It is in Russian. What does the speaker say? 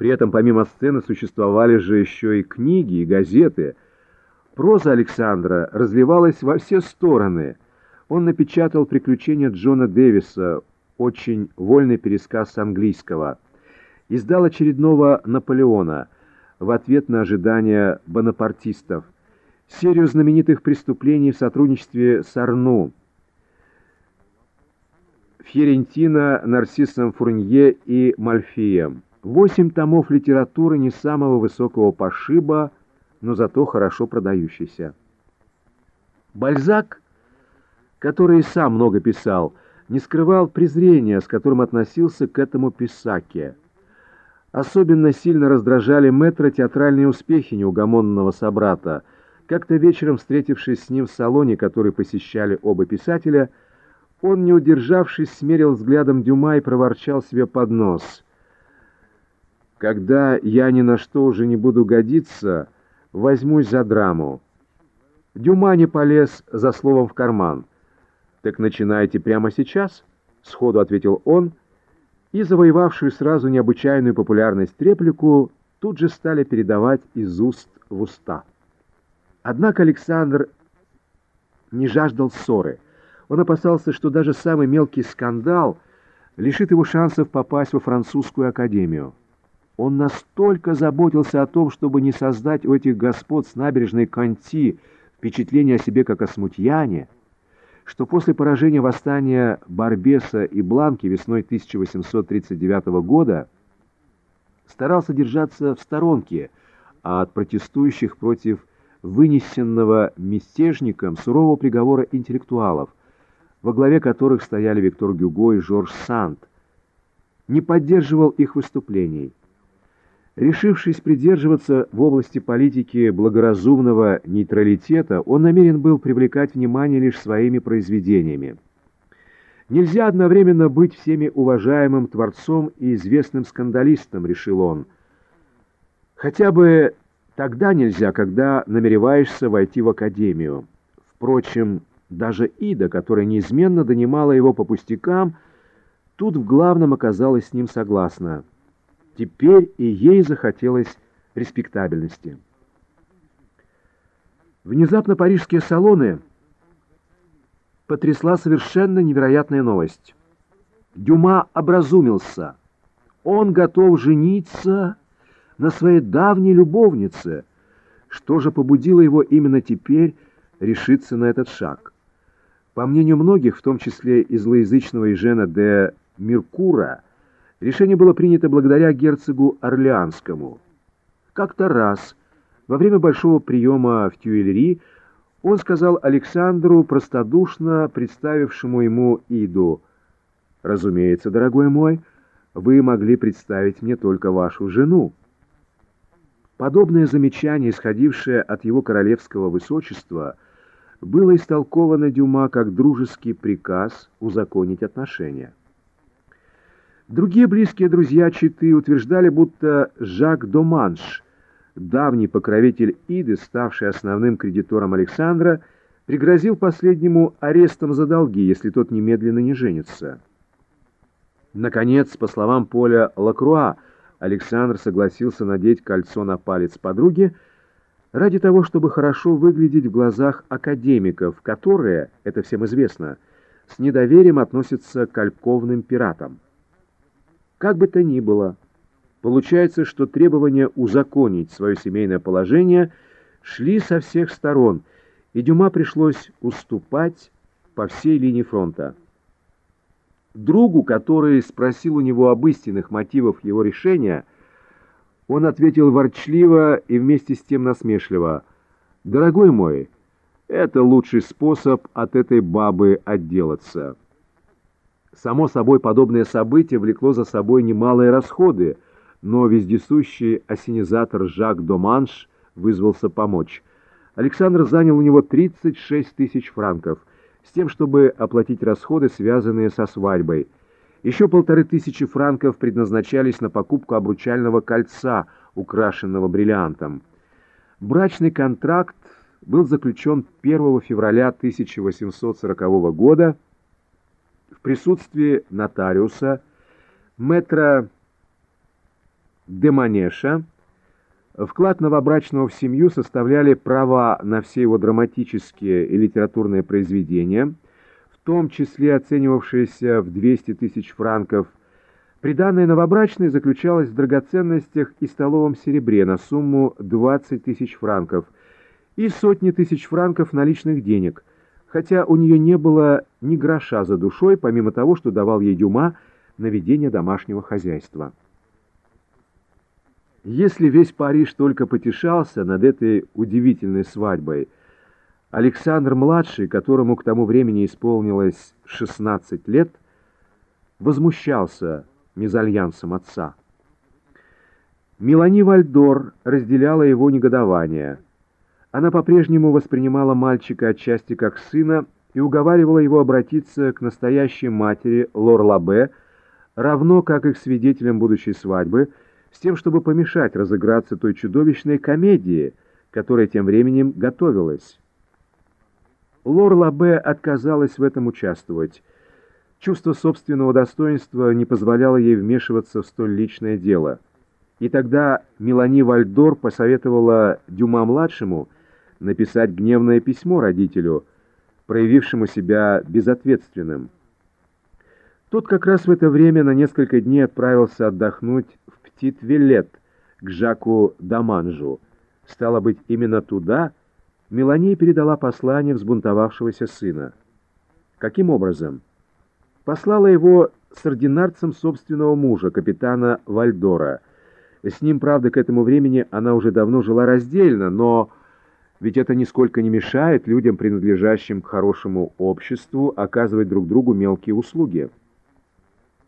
При этом помимо сцены существовали же еще и книги, и газеты. Проза Александра разливалась во все стороны. Он напечатал «Приключения Джона Дэвиса», очень вольный пересказ английского. Издал очередного «Наполеона» в ответ на ожидания бонапартистов. Серию знаменитых преступлений в сотрудничестве с Арну. Фьерентино, Нарциссом Фурнье и Мальфием. Восемь томов литературы не самого высокого пошиба, но зато хорошо продающийся. Бальзак, который сам много писал, не скрывал презрения, с которым относился к этому писаке. Особенно сильно раздражали мэтра театральные успехи неугомонного собрата. Как-то вечером, встретившись с ним в салоне, который посещали оба писателя, он, не удержавшись, смерил взглядом Дюма и проворчал себе под нос. «Когда я ни на что уже не буду годиться, возьмусь за драму». Дюма не полез за словом в карман. «Так начинайте прямо сейчас», — сходу ответил он, и завоевавшую сразу необычайную популярность реплику тут же стали передавать из уст в уста. Однако Александр не жаждал ссоры — он опасался, что даже самый мелкий скандал лишит его шансов попасть во французскую академию. Он настолько заботился о том, чтобы не создать у этих господ с набережной Конти впечатление о себе как о смутьяне, что после поражения восстания Барбеса и Бланки весной 1839 года старался держаться в сторонке от протестующих против вынесенного мятежникам сурового приговора интеллектуалов, во главе которых стояли Виктор Гюго и Жорж Санд, не поддерживал их выступлений. Решившись придерживаться в области политики благоразумного нейтралитета, он намерен был привлекать внимание лишь своими произведениями. Нельзя одновременно быть всеми уважаемым творцом и известным скандалистом, решил он. Хотя бы тогда нельзя, когда намереваешься войти в академию. Впрочем, даже Ида, которая неизменно донимала его по пустякам, тут в главном оказалась с ним согласна. Теперь и ей захотелось респектабельности. Внезапно парижские салоны потрясла совершенно невероятная новость. Дюма образумился. Он готов жениться на своей давней любовнице. Что же побудило его именно теперь решиться на этот шаг? По мнению многих, в том числе и злоязычного Ежена де Миркура, решение было принято благодаря герцогу Орлеанскому. Как-то раз, во время большого приема в Тюильри, он сказал Александру, простодушно представившему ему Иду, «Разумеется, дорогой мой, вы могли представить мне только вашу жену». Подобное замечание, исходившее от его королевского высочества – было истолковано Дюма как дружеский приказ узаконить отношения. Другие близкие друзья Читы утверждали, будто Жак Доманш, давний покровитель Иды, ставший основным кредитором Александра, пригрозил последнему арестом за долги, если тот немедленно не женится. Наконец, по словам Поля Лакруа, Александр согласился надеть кольцо на палец подруги, ради того, чтобы хорошо выглядеть в глазах академиков, которые, это всем известно, с недоверием относятся к альковным пиратам. Как бы то ни было, получается, что требования узаконить свое семейное положение шли со всех сторон, и Дюма пришлось уступать по всей линии фронта. Другу, который спросил у него об истинных мотивах его решения, он ответил ворчливо и вместе с тем насмешливо. «Дорогой мой, это лучший способ от этой бабы отделаться». Само собой, подобное событие влекло за собой немалые расходы, но вездесущий осенизатор Жак Доманш вызвался помочь. Александр занял у него 36 тысяч франков, с тем, чтобы оплатить расходы, связанные со свадьбой – еще полторы тысячи франков предназначались на покупку обручального кольца, украшенного бриллиантом. Брачный контракт был заключен 1 февраля 1840 года в присутствии нотариуса, мэтра Деманеша. Вклад новобрачного в семью составляли права на все его драматические и литературные произведения, в том числе оценивавшиеся в 200 тысяч франков. Приданное новобрачной заключалось в драгоценностях и столовом серебре на сумму 20 тысяч франков и сотни тысяч франков наличных денег, хотя у нее не было ни гроша за душой, помимо того, что давал ей Дюма на ведение домашнего хозяйства. Если весь Париж только потешался над этой удивительной свадьбой, Александр-младший, которому к тому времени исполнилось 16 лет, возмущался мезальянсом отца. Мелани Вальдор разделяла его негодование. Она по-прежнему воспринимала мальчика отчасти как сына и уговаривала его обратиться к настоящей матери Лор Лабе, равно как и к свидетелям будущей свадьбы, с тем, чтобы помешать разыграться той чудовищной комедии, которая тем временем готовилась. Лор Лабе отказалась в этом участвовать. Чувство собственного достоинства не позволяло ей вмешиваться в столь личное дело. И тогда Мелани Вальдор посоветовала Дюма-младшему написать гневное письмо родителю, проявившему себя безответственным. Тот как раз в это время на несколько дней отправился отдохнуть Тит-Виллет к Жаку Даманжу. Стало быть, именно туда Мелания передала послание взбунтовавшегося сына. Каким образом? Послала его с ординарцем собственного мужа, капитана Вальдора. С ним, правда, к этому времени она уже давно жила раздельно, но ведь это нисколько не мешает людям, принадлежащим к хорошему обществу, оказывать друг другу мелкие услуги.